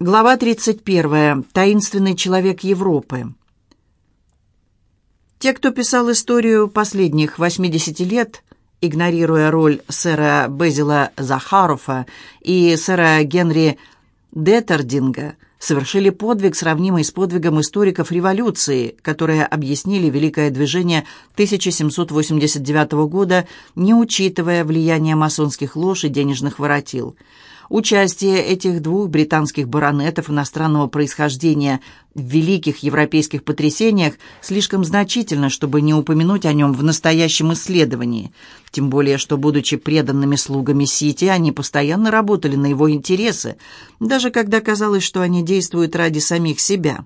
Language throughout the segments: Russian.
Глава 31. Таинственный человек Европы. Те, кто писал историю последних 80 лет, игнорируя роль сэра Безила Захарова и сэра Генри Деттердинга, совершили подвиг, сравнимый с подвигом историков революции, которые объяснили Великое движение 1789 года, не учитывая влияние масонских лож и денежных воротил – Участие этих двух британских баронетов иностранного происхождения в великих европейских потрясениях слишком значительно, чтобы не упомянуть о нем в настоящем исследовании. Тем более, что, будучи преданными слугами Сити, они постоянно работали на его интересы, даже когда казалось, что они действуют ради самих себя.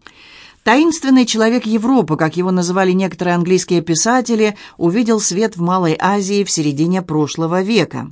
Таинственный человек Европы, как его называли некоторые английские писатели, увидел свет в Малой Азии в середине прошлого века.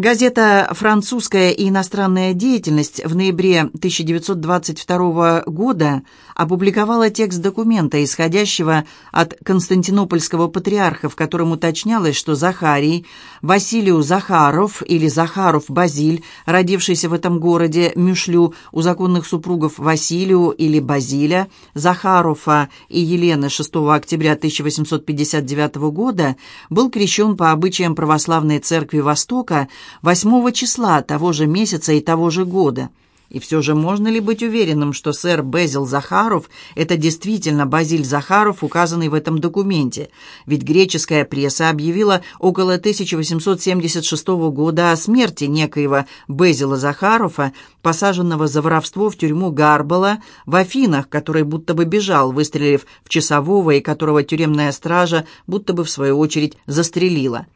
Газета «Французская и иностранная деятельность» в ноябре 1922 года опубликовала текст документа, исходящего от Константинопольского патриарха, в котором уточнялось, что Захарий, Василию Захаров или Захаров Базиль, родившийся в этом городе Мюшлю у законных супругов Василию или Базиля, Захарова и Елены 6 октября 1859 года, был крещен по обычаям православной церкви Востока – 8 числа того же месяца и того же года. И все же можно ли быть уверенным, что сэр Безил Захаров – это действительно Базиль Захаров, указанный в этом документе? Ведь греческая пресса объявила около 1876 года о смерти некоего Безила Захарова, посаженного за воровство в тюрьму Гарбала в Афинах, который будто бы бежал, выстрелив в часового, и которого тюремная стража будто бы в свою очередь застрелила.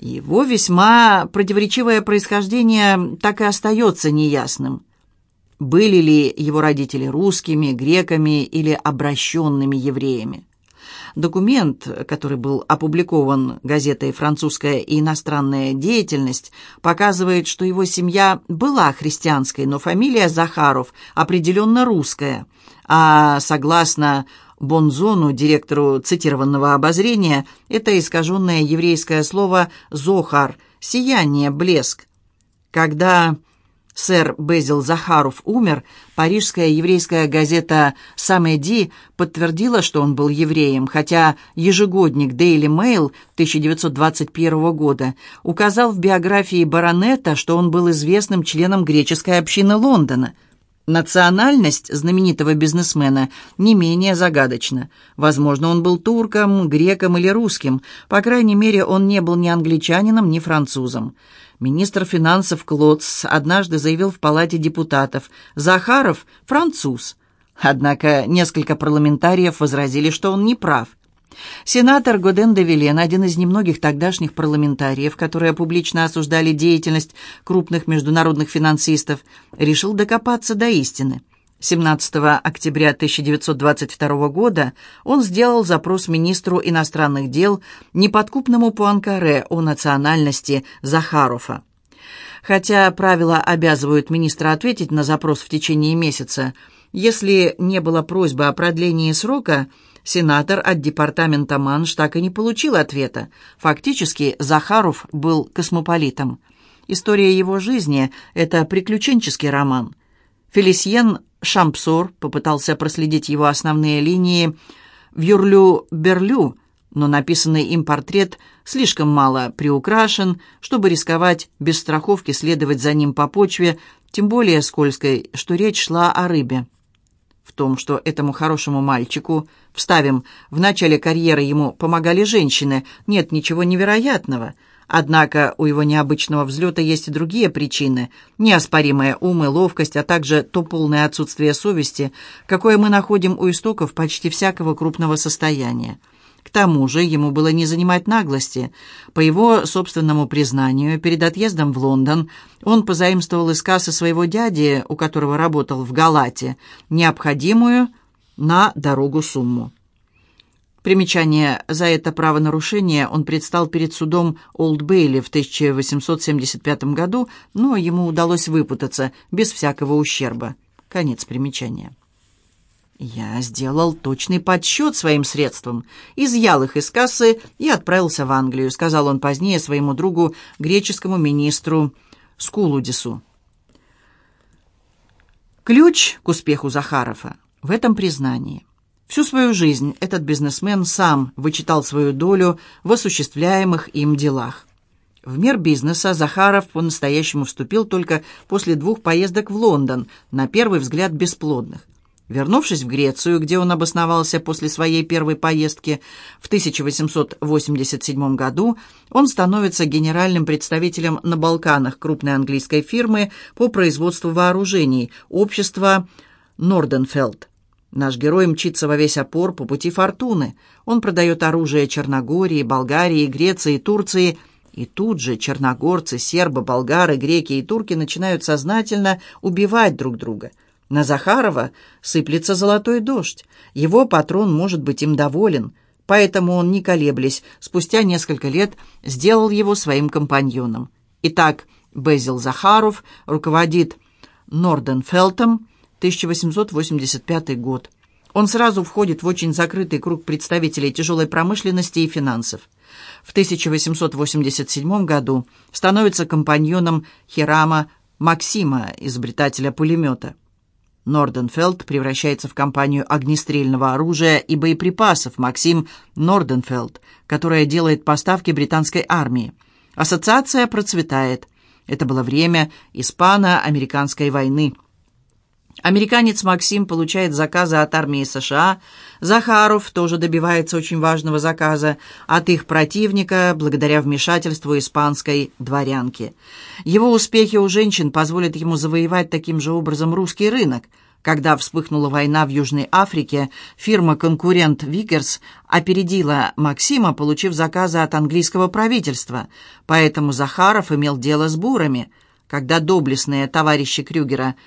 Его весьма противоречивое происхождение так и остается неясным. Были ли его родители русскими, греками или обращенными евреями? Документ, который был опубликован газетой «Французская и иностранная деятельность», показывает, что его семья была христианской, но фамилия Захаров определенно русская, а согласно Бонзону, директору цитированного обозрения, это искаженное еврейское слово «зохар» — «сияние», «блеск». Когда сэр Безил Захаров умер, парижская еврейская газета «Самеди» подтвердила, что он был евреем, хотя ежегодник Daily Mail 1921 года указал в биографии баронета, что он был известным членом греческой общины Лондона – Национальность знаменитого бизнесмена не менее загадочна. Возможно, он был турком, греком или русским. По крайней мере, он не был ни англичанином, ни французом. Министр финансов Клотс однажды заявил в Палате депутатов «Захаров – француз». Однако несколько парламентариев возразили, что он не прав. Сенатор Годен де Вилен, один из немногих тогдашних парламентариев, которые публично осуждали деятельность крупных международных финансистов, решил докопаться до истины. 17 октября 1922 года он сделал запрос министру иностранных дел неподкупному Пуанкаре о национальности Захарова. Хотя правила обязывают министра ответить на запрос в течение месяца, если не было просьбы о продлении срока – Сенатор от департамента Манш так и не получил ответа. Фактически Захаров был космополитом. История его жизни – это приключенческий роман. Фелисьен Шампсор попытался проследить его основные линии в Юрлю-Берлю, но написанный им портрет слишком мало приукрашен, чтобы рисковать без страховки следовать за ним по почве, тем более скользкой, что речь шла о рыбе в том, что этому хорошему мальчику, вставим, в начале карьеры ему помогали женщины, нет ничего невероятного. Однако у его необычного взлета есть и другие причины. Неоспоримая ум и ловкость, а также то полное отсутствие совести, какое мы находим у истоков почти всякого крупного состояния. К тому же ему было не занимать наглости. По его собственному признанию, перед отъездом в Лондон он позаимствовал из кассы своего дяди, у которого работал в Галате, необходимую на дорогу сумму. Примечание. За это правонарушение он предстал перед судом Олд Бейли в 1875 году, но ему удалось выпутаться без всякого ущерба. Конец примечания. Я сделал точный подсчет своим средствам, изъял их из кассы и отправился в Англию, сказал он позднее своему другу, греческому министру Скулудису. Ключ к успеху Захарова в этом признании. Всю свою жизнь этот бизнесмен сам вычитал свою долю в осуществляемых им делах. В мир бизнеса Захаров по-настоящему вступил только после двух поездок в Лондон, на первый взгляд бесплодных. Вернувшись в Грецию, где он обосновался после своей первой поездки в 1887 году, он становится генеральным представителем на Балканах крупной английской фирмы по производству вооружений, общества Норденфелд. Наш герой мчится во весь опор по пути фортуны. Он продает оружие Черногории, Болгарии, Греции, Турции – и тут же черногорцы, сербы, болгары, греки и турки начинают сознательно убивать друг друга. На Захарова сыплется золотой дождь. Его патрон может быть им доволен, поэтому он, не колеблясь, спустя несколько лет сделал его своим компаньоном. Итак, Безил Захаров руководит Норденфелтом, 1885 год. Он сразу входит в очень закрытый круг представителей тяжелой промышленности и финансов в 1887 году становится компаньоном Хирама Максима, изобретателя пулемета. Норденфелд превращается в компанию огнестрельного оружия и боеприпасов Максим Норденфелд, которая делает поставки британской армии. Ассоциация процветает. Это было время испано-американской войны – Американец Максим получает заказы от армии США. Захаров тоже добивается очень важного заказа от их противника благодаря вмешательству испанской дворянки. Его успехи у женщин позволят ему завоевать таким же образом русский рынок. Когда вспыхнула война в Южной Африке, фирма-конкурент Викерс опередила Максима, получив заказы от английского правительства. Поэтому Захаров имел дело с бурами. Когда доблестные товарищи Крюгера –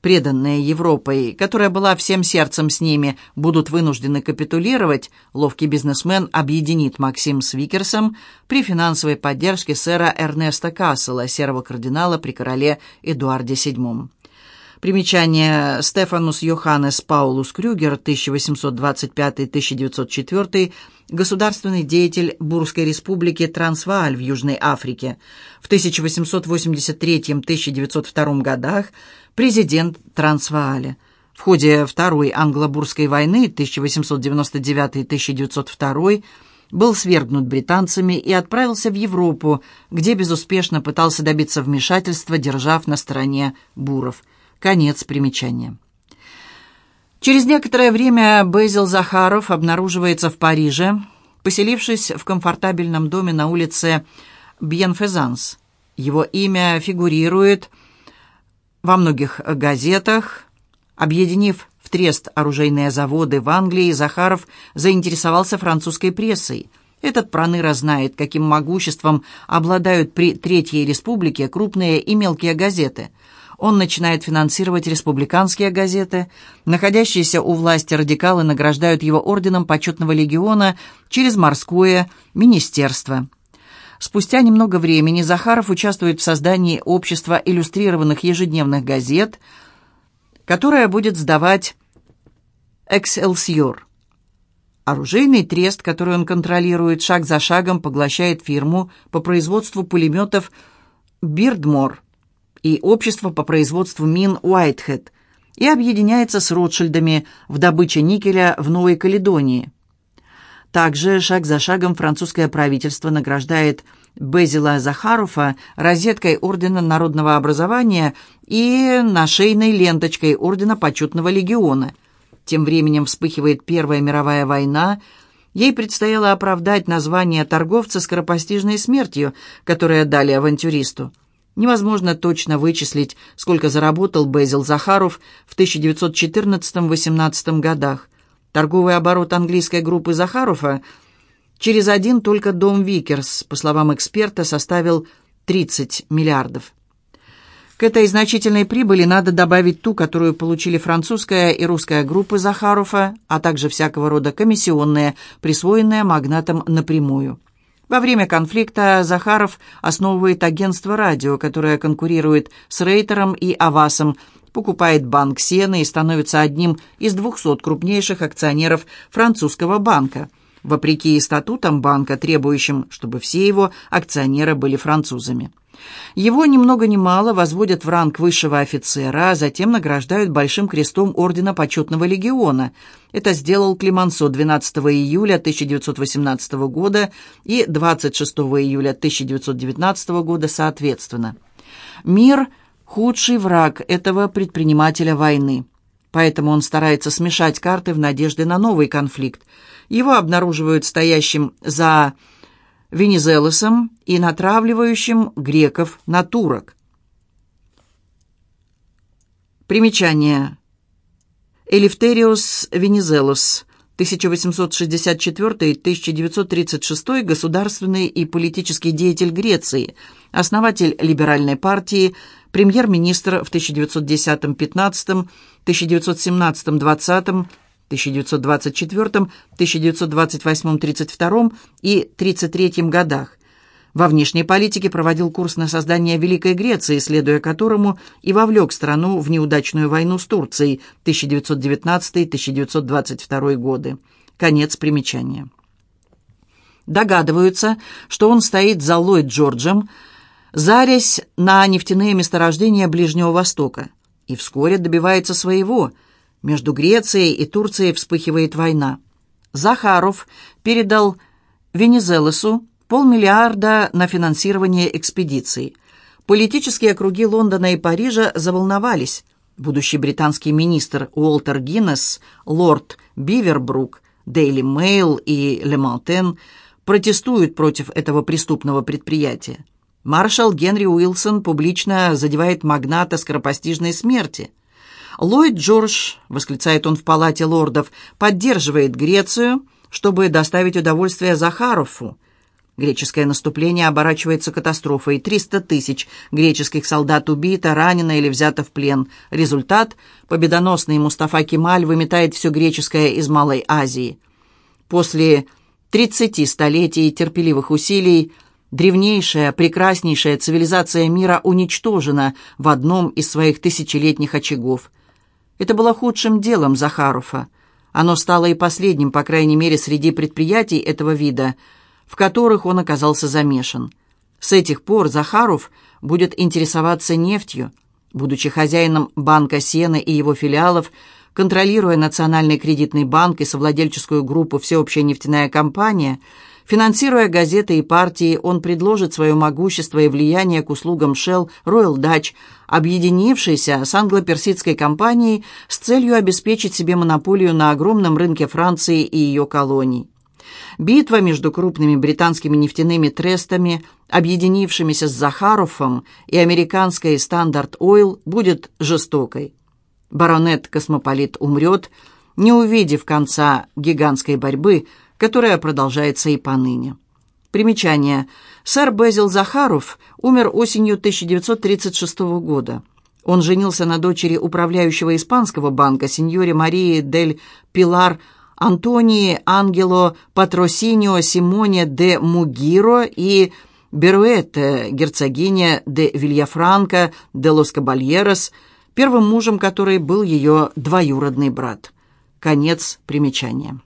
преданные Европой, которая была всем сердцем с ними, будут вынуждены капитулировать, ловкий бизнесмен объединит Максим с Викерсом при финансовой поддержке сэра Эрнеста Кассела, серого кардинала при короле Эдуарде VII. Примечание Стефанус Йоханнес Паулус Крюгер, 1825-1904, государственный деятель Бурской республики Трансвааль в Южной Африке. В 1883-1902 годах президент Трансвааля. В ходе Второй англо-бурской войны 1899-1902 был свергнут британцами и отправился в Европу, где безуспешно пытался добиться вмешательства, держав на стороне буров. Конец примечания. Через некоторое время Безил Захаров обнаруживается в Париже, поселившись в комфортабельном доме на улице Бьенфезанс. Его имя фигурирует во многих газетах. Объединив в трест оружейные заводы в Англии, Захаров заинтересовался французской прессой. Этот проныра знает, каким могуществом обладают при Третьей Республике крупные и мелкие газеты. Он начинает финансировать республиканские газеты. Находящиеся у власти радикалы награждают его орденом почетного легиона через морское министерство. Спустя немного времени Захаров участвует в создании общества иллюстрированных ежедневных газет, которое будет сдавать «Экселсиор». Оружейный трест, который он контролирует, шаг за шагом поглощает фирму по производству пулеметов «Бирдмор» и общество по производству мин «Уайтхед» и объединяется с Ротшильдами в добыче никеля в Новой Каледонии – также шаг за шагом французское правительство награждает Безила Захарова розеткой Ордена Народного Образования и нашейной ленточкой Ордена Почетного Легиона. Тем временем вспыхивает Первая мировая война. Ей предстояло оправдать название торговца скоропостижной смертью, которое дали авантюристу. Невозможно точно вычислить, сколько заработал Безил Захаров в 1914-18 годах. Торговый оборот английской группы Захарова через один только дом Викерс, по словам эксперта, составил 30 миллиардов. К этой значительной прибыли надо добавить ту, которую получили французская и русская группы Захарова, а также всякого рода комиссионные, присвоенные магнатам напрямую. Во время конфликта Захаров основывает агентство радио, которое конкурирует с Рейтером и Авасом, покупает банк Сена и становится одним из 200 крупнейших акционеров французского банка, вопреки статутам банка, требующим, чтобы все его акционеры были французами. Его ни много ни мало возводят в ранг высшего офицера, а затем награждают Большим крестом Ордена Почетного Легиона. Это сделал Климансо 12 июля 1918 года и 26 июля 1919 года соответственно. Мир – худший враг этого предпринимателя войны. Поэтому он старается смешать карты в надежде на новый конфликт. Его обнаруживают стоящим за Венизелосом и натравливающим греков на турок. Примечание. Элифтериус Венизелос, 1864-1936, государственный и политический деятель Греции, основатель либеральной партии, премьер-министр в 1910-15, 1917-20, 1924, 1928, 32 и 33 годах. Во внешней политике проводил курс на создание Великой Греции, следуя которому и вовлек страну в неудачную войну с Турцией 1919-1922 годы. Конец примечания. Догадываются, что он стоит за Ллойд Джорджем, зарясь на нефтяные месторождения Ближнего Востока, и вскоре добивается своего – между Грецией и Турцией вспыхивает война. Захаров передал Венезелосу полмиллиарда на финансирование экспедиции. Политические круги Лондона и Парижа заволновались. Будущий британский министр Уолтер Гиннес, лорд Бивербрук, Дейли Мейл и Ле Малтен протестуют против этого преступного предприятия. Маршал Генри Уилсон публично задевает магната скоропостижной смерти. Ллойд Джордж, восклицает он в палате лордов, поддерживает Грецию, чтобы доставить удовольствие Захарову. Греческое наступление оборачивается катастрофой. 300 тысяч греческих солдат убито, ранено или взято в плен. Результат – победоносный Мустафа Кемаль выметает все греческое из Малой Азии. После 30 столетий терпеливых усилий древнейшая, прекраснейшая цивилизация мира уничтожена в одном из своих тысячелетних очагов – это было худшим делом Захарова. Оно стало и последним, по крайней мере, среди предприятий этого вида, в которых он оказался замешан. С этих пор Захаров будет интересоваться нефтью. Будучи хозяином банка «Сена» и его филиалов, контролируя Национальный кредитный банк и совладельческую группу «Всеобщая нефтяная компания», Финансируя газеты и партии, он предложит свое могущество и влияние к услугам Shell Royal Dutch, объединившейся с англо-персидской компанией с целью обеспечить себе монополию на огромном рынке Франции и ее колоний. Битва между крупными британскими нефтяными трестами, объединившимися с Захаровым и американской Стандарт Ойл, будет жестокой. Баронет-космополит умрет, не увидев конца гигантской борьбы – которая продолжается и поныне. Примечание. Сэр Безил Захаров умер осенью 1936 года. Он женился на дочери управляющего испанского банка сеньоре Марии дель Пилар Антонии Ангело Патросинио Симоне де Мугиро и Беруэте, герцогиня де Вильяфранко де Лос Кабальерос, первым мужем которой был ее двоюродный брат. Конец примечания.